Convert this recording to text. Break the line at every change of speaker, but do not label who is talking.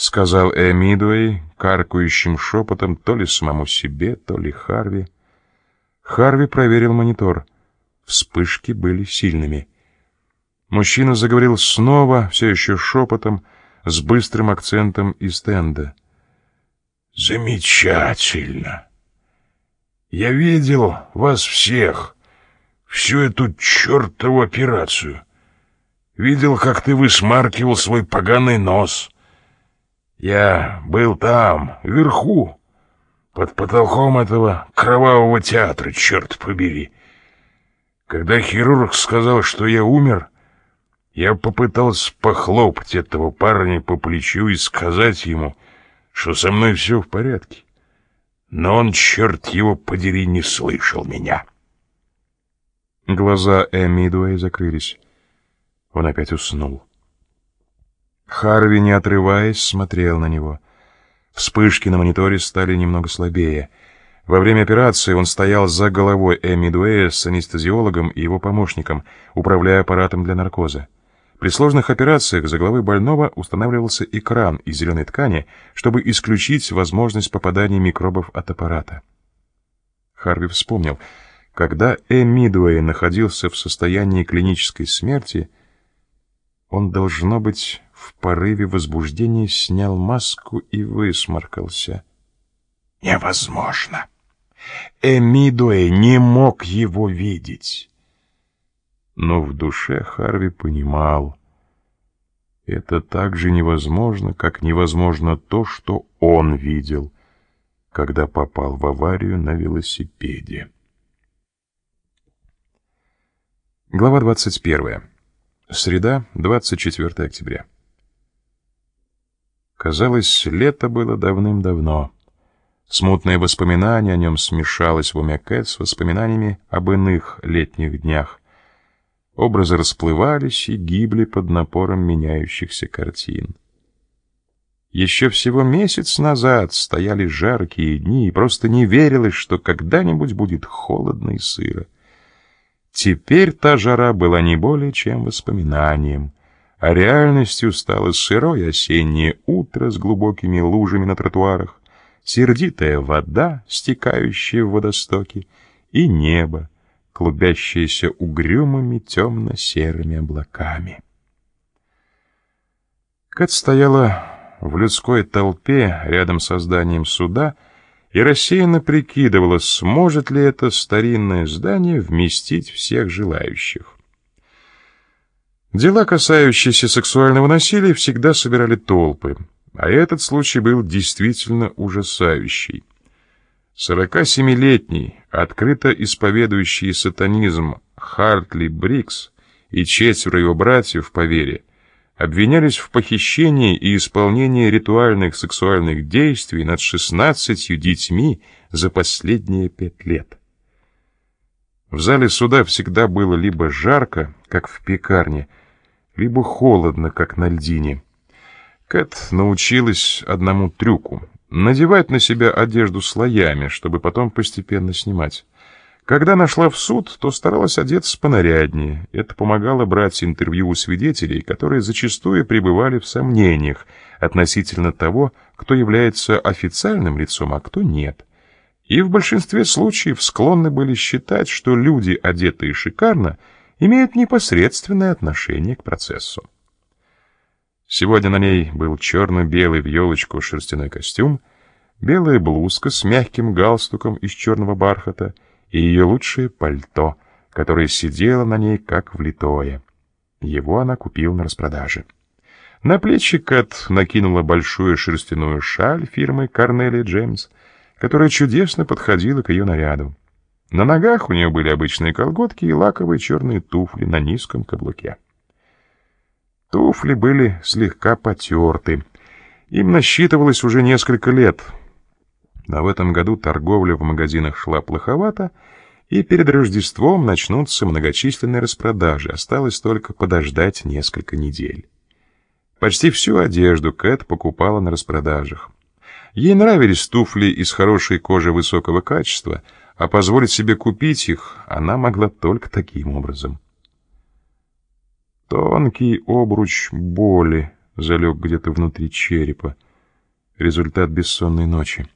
сказал Эмидуэй каркающим шепотом то ли самому себе, то ли Харви. Харви проверил монитор. Вспышки были сильными. Мужчина заговорил снова, все еще шепотом, с быстрым акцентом из стенда.
«Замечательно! Я видел вас всех, всю эту чертову операцию. Видел, как ты высмаркивал свой поганый нос. Я был там, вверху, под потолком этого кровавого театра, черт побери. Когда хирург сказал, что я умер, я попытался похлопать этого парня по плечу и сказать ему, что со мной все в порядке. Но он, черт его подери, не слышал меня.
Глаза Эмидуэй закрылись. Он опять уснул. Харви, не отрываясь, смотрел на него. Вспышки на мониторе стали немного слабее. Во время операции он стоял за головой Эми Дуэя с анестезиологом и его помощником, управляя аппаратом для наркоза. При сложных операциях за головой больного устанавливался экран из зеленой ткани, чтобы исключить возможность попадания микробов от аппарата. Харви вспомнил, когда Эми Дуэй находился в состоянии клинической смерти, он, должно быть, в порыве возбуждения снял маску и высморкался.
Невозможно. Эмидуэ не мог его видеть.
Но в душе Харви понимал, это так же невозможно, как невозможно то, что он видел, когда попал в аварию на велосипеде. Глава 21. Среда, 24 октября. Казалось, лето было давным-давно. Смутное воспоминание о нем смешалось в уме Кэт с воспоминаниями об иных летних днях. Образы расплывались и гибли под напором меняющихся картин. Еще всего месяц назад стояли жаркие дни, и просто не верилось, что когда-нибудь будет холодно и сыро. Теперь та жара была не более чем воспоминанием, а реальностью стало сырое осеннее утро с глубокими лужами на тротуарах, сердитая вода, стекающая в водостоки, и небо, клубящееся угрюмыми темно-серыми облаками. Кэт стояла в людской толпе рядом со зданием суда и рассеянно прикидывала, сможет ли это старинное здание вместить всех желающих. Дела, касающиеся сексуального насилия, всегда собирали толпы, а этот случай был действительно ужасающий. 47-летний, открыто исповедующий сатанизм Хартли Брикс и четверо его братьев по вере обвинялись в похищении и исполнении ритуальных сексуальных действий над 16 детьми за последние пять лет. В зале суда всегда было либо жарко, как в пекарне, либо холодно, как на льдине. Кэт научилась одному трюку — надевать на себя одежду слоями, чтобы потом постепенно снимать. Когда нашла в суд, то старалась одеться понаряднее. Это помогало брать интервью у свидетелей, которые зачастую пребывали в сомнениях относительно того, кто является официальным лицом, а кто нет. И в большинстве случаев склонны были считать, что люди, одетые шикарно, имеют непосредственное отношение к процессу. Сегодня на ней был черно-белый в елочку шерстяной костюм, белая блузка с мягким галстуком из черного бархата — и ее лучшее пальто, которое сидело на ней как влитое. Его она купила на распродаже. На плечи Кэт накинула большую шерстяную шаль фирмы Корнелия Джеймс, которая чудесно подходила к ее наряду. На ногах у нее были обычные колготки и лаковые черные туфли на низком каблуке. Туфли были слегка потерты. Им насчитывалось уже несколько лет — но в этом году торговля в магазинах шла плоховато, и перед Рождеством начнутся многочисленные распродажи, осталось только подождать несколько недель. Почти всю одежду Кэт покупала на распродажах. Ей нравились туфли из хорошей кожи высокого качества, а позволить себе купить их она могла только таким образом. Тонкий обруч боли залег где-то внутри черепа. результат бессонной ночи.